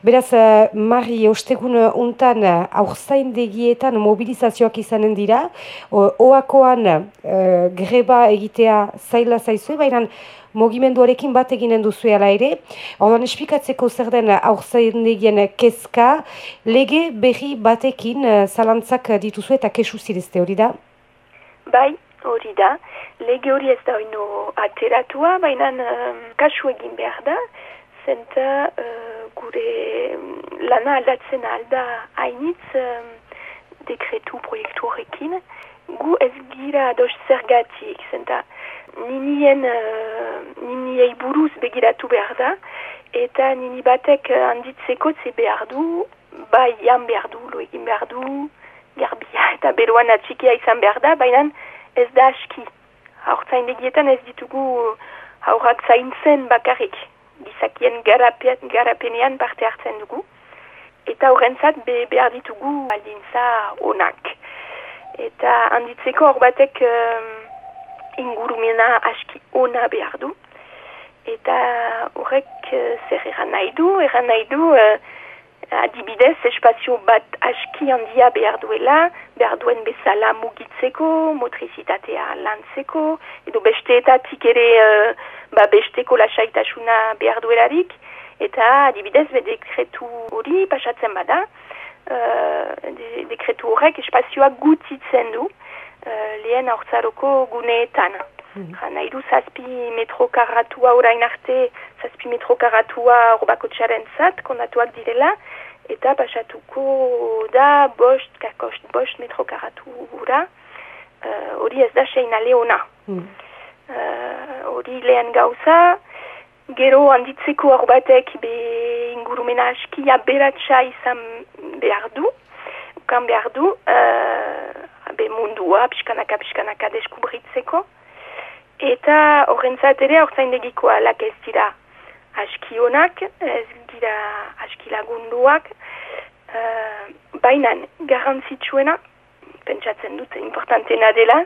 Beraz, uh, Mari, ostegun untan aurzaindegietan mobilizazioak izanen dira, oakoan uh, greba egitea zaila zaizue, baina mogimenduarekin bat eginen duzu ere. Ondan espikatzeko zer den aurzaindegien kezka, lege berri batekin uh, zalantzak dituzu eta kesu zirezte hori da? Bai, hori da. Lege hori ez da oino ateratua, baina um, kasu egin behar da, zenta uh, gure lana aldatzen alda hainitz um, dekretu proiektu horrekin. Gu ez gira ados zergatik, zenta ninien, uh, niniei buruz begiratu behar da, eta nini batek handitzeko ze behar du, bai jan behar du, lo egin behar du, garbia eta beroan atxikia izan behar da, baina ez da aski. Egietan ez ditugu haurrak zaintzen bakarrik. Gizakien garapenean parte hartzen dugu. Eta horrentzat be, behar ditugu aldintza onak. Eta handitzeko hor batek um, ingurumena aski ona behar du. Eta horrek uh, zer eran nahi du, eran nahi du... Uh, adibidez, espazio bat aski handia behar duela, behar duen bezala mugitzeko, motrizitatea lantzeko, edo besteetatik ere uh, ba besteko lasaitasuna behar duelarik, eta adibidez, be dekretu hori pasatzen bada, uh, de, dekretu horrek espazioa gutitzen du, uh, lehen aurtzaroko guneetan. Mm -hmm. du zazpi metro karratua orain arte, zazpi metro karratua horbako txaren zat, kondatuak direla, eta pasatuko da bost, kakost, bost metro karatu gura, uh, hori ez da seina leona. Hmm. Uh, hori lehen gauza, gero handitzeko hor batek be ingurumena askia beratxa izan behar du, ukan behar du, uh, be mundua, pixkanaka, pixkanaka deskubritzeko, eta horrentzat ere hortzaindegikoa lak ez dira askionak, ez dira askilagunduak, uh, bainan garantzitsuena, pentsatzen dut, importantena dela,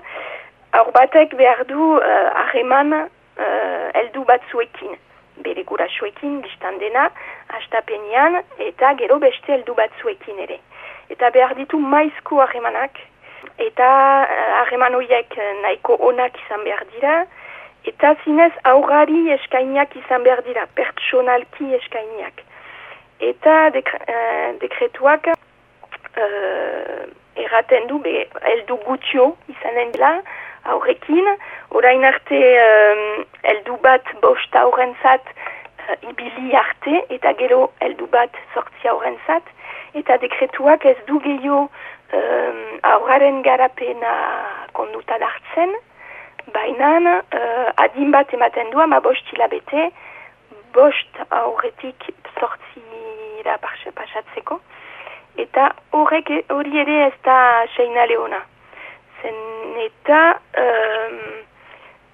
aur batek behar du hareman uh, uh, eldu batzuekin, bere gurasoekin, biztan dena, astapenean, eta gero beste eldu batzuekin ere. Eta behar ditu maizko haremanak, eta hareman uh, horiek nahiko onak izan behar dira, Eta zinez aurrari eskainiak izan behar dira, pertsonalki eskainiak. Eta dekre, uh, dekretuak uh, erraten du, be, eldu gutio izanen dela, aurrekin, orain arte um, eldu bat bost aurrentzat uh, ibili arte, eta gero eldu bat sortzi aurrentzat, eta dekretuak ez du gehiago um, aurraren garapena kondutan hartzen, Baina, uh, adin bat ematen du, ama bost hilabete, bost aurretik sortzira pasatzeko. Eta horrek hori ere ez da seina leona. Zen eta um,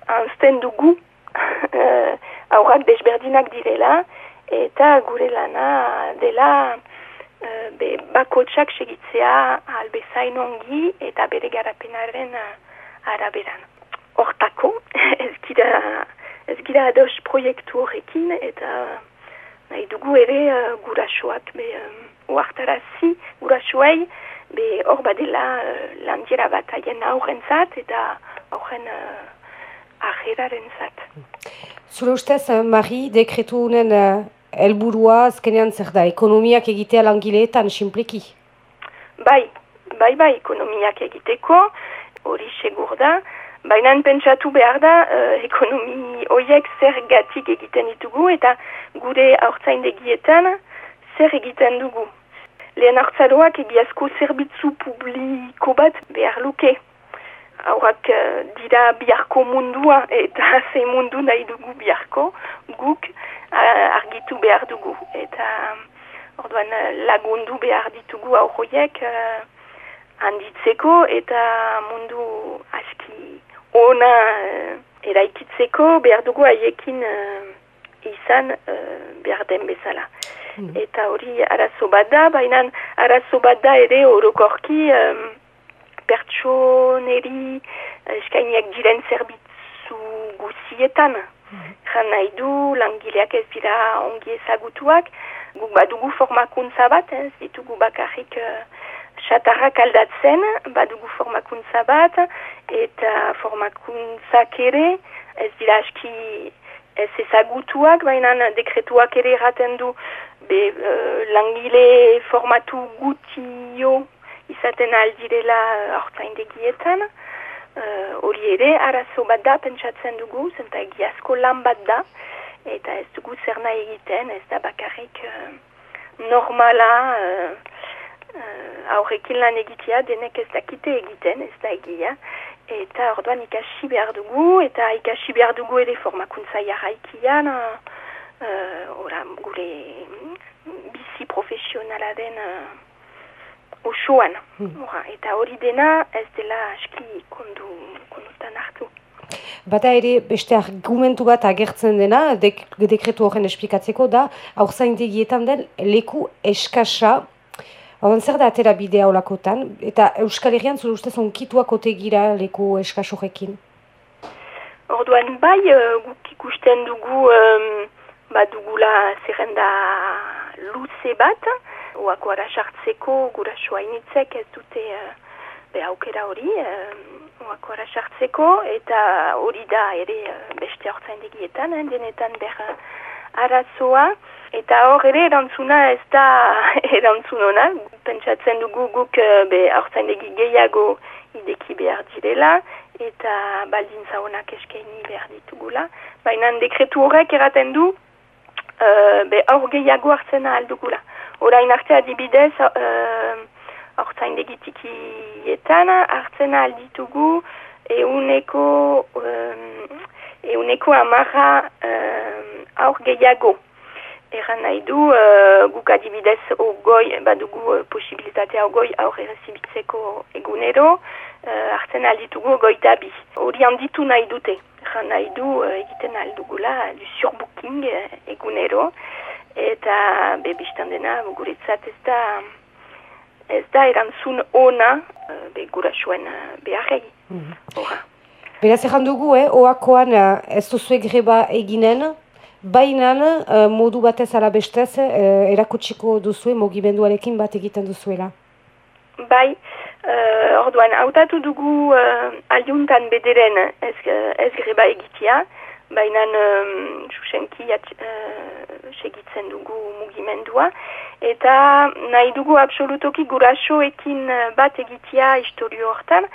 anzten dugu uh, aurrak desberdinak direla, eta gure lana dela uh, be, bakotsak segitzea albezain ongi eta bere garapenaren uh, araberan. Hortako, ez gira, ez gira ados proiektu horrekin, eta nahi dugu ere uh, gurasoak, be, um, uartarazi gurasoei, be hor badela uh, landiera bat haien aurren zat, eta aurren uh, ajeraren zat. Zure ustez, uh, Mari, dekretu unen uh, elburua azkenean zer da, ekonomiak egitea langileetan, simpleki? Bai, bai, bai, ekonomiak egiteko, hori segur da, Baina pentsatu behar da, uh, ekonomi horiek zer gatik egiten ditugu eta gure aurtzaindegietan zer egiten dugu. Lehen hartzaroak egiazko zerbitzu publiko bat behar luke. Haurak uh, dira biharko mundua eta ze mundu nahi dugu biharko guk uh, argitu behar dugu. Eta orduan lagundu behar ditugu aurroiek uh, handitzeko eta mundu aski ona uh, eraikitzeko behar dugu haiekin uh, izan uh, behar den bezala. Hmm. Eta hori arazo bat da, baina arazo bat da ere orokorki um, pertsoneri eskainiak diren zerbitzu guzietan. Hmm. nahi du, langileak ez dira ongi ezagutuak, guk badugu formakuntza bat, ez ditugu bakarrik xatarrak aldatzen, badugu formakuntza bat, eta formakuntzak ere, ez dira aski ez ezagutuak, baina dekretuak ere erraten du be, uh, langile formatu gutio izaten aldirela hortzaindegietan. Uh, hori ere, arazo bat da, pentsatzen dugu, zenta egiazko lan bat da, eta ez dugu zer nahi egiten, ez da bakarrik uh, normala, uh, aurrekin lan egitea denek ez dakite egiten, ez da egia, eta orduan ikasi behar dugu, eta ikasi behar dugu ere formakuntza jarraikian, uh, ora, gure bizi profesionala den uh, osoan. Hmm. eta hori dena ez dela aski kondu, kondutan hartu. Bata ere beste argumentu bat agertzen dena, dek, dekretu horren esplikatzeko da, aurzaindegietan den leku eskasa Hauan zer da atera bidea olakotan, eta Euskal Herrian zure ustez onkituak otegira leku eskasorekin? Orduan bai, uh, guk ikusten dugu, um, ba dugula zerrenda luze bat, oako ara sartzeko, gura initzek ez dute uh, be aukera hori, uh, oako ara sartzeko, eta hori da ere uh, beste hortzain degietan, denetan behar arazoa, Eta hor ere erantzuna ez da erantzun hona. Pentsatzen dugu guk eh, be haurtzaindegi gehiago ideki behar direla eta baldintza honak eskaini behar ditugula. Baina dekretu horrek eraten du uh, be aur gehiago hartzen aldugula. Horain arte adibidez uh, tikietan hartzen alditugu euneko, um, euneko amarra uh, aur gehiago. Eran nahi du, uh, guk adibidez ogoi, badugu uh, posibilitatea ogoi aurre rezibitzeko egunero, uh, hartzen alditugu goita bi. Hori handitu nahi dute. Eran nahi du, uh, egiten aldugula, du surbooking uh, egunero. Eta bebistan dena, guretzat ez da, ez da erantzun ona, uh, be gura zuen uh, beharrei. Mm -hmm. Beraz erran dugu, eh, oakoan ez duzue greba eginen, Baina uh, modu batez ala bestez uh, erakutsiko duzue mogimenduarekin bat egiten duzuela? Bai, uh, orduan, hautatu dugu uh, aliuntan bederen ez, ez greba egitea, baina um, susenki uh, segitzen dugu mugimendua, eta nahi dugu absolutoki gurasoekin bat egitea historio hortan,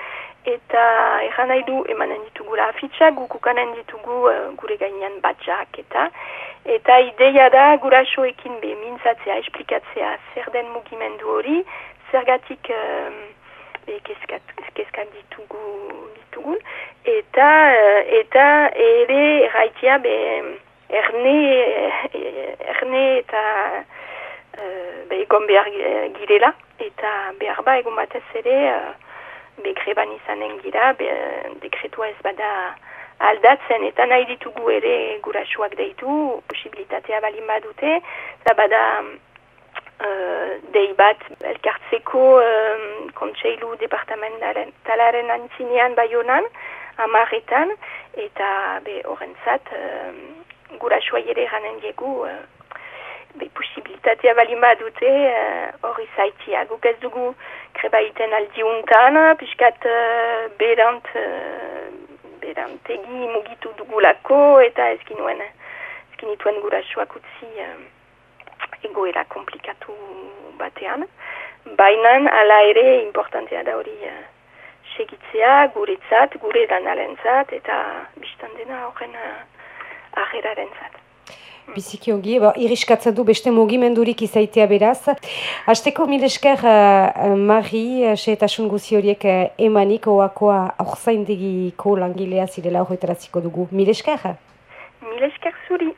eta erran nahi du emanen ditugula afitxak, gukukanen ditugu uh, gure gainean batxak eta. Eta ideia da gurasoekin be mintzatzea, esplikatzea zer den mugimendu hori, zergatik um, kezkak ditugu ditugun, eta uh, eta ere erraitea be erne, erne eta uh, be egon behar girela, eta behar ba egon batez ere begreban izanen gira, be, dekretua ez bada aldatzen, eta nahi ditugu ere gurasuak deitu, posibilitatea balin badute, eta bada uh, dei bat elkartzeko uh, kontseilu departamentaren talaren antzinean baionan, amaretan, eta be horrentzat uh, gurasua ere ganen diegu uh, be posibilitatea balin badute hori uh, zaitia. Guk ez dugu greba iten aldiuntan, piskat uh, berant, uh, berantegi mugitu dugulako eta ezkinuen, ezkinituen gurasuak utzi uh, egoera komplikatu batean. Baina ala ere importantea da hori uh, segitzea, guretzat, gure danalentzat eta biztan dena horren uh, aheraren zat. Biziki ongi, ba, iriskatzen du beste mugimendurik izaitea beraz. Azteko mil esker uh, Mari, uh, asun guzi horiek uh, emanik oakoa aurzaindegiko langilea zirela horretaraziko dugu. Mil esker? Mil esker zuri.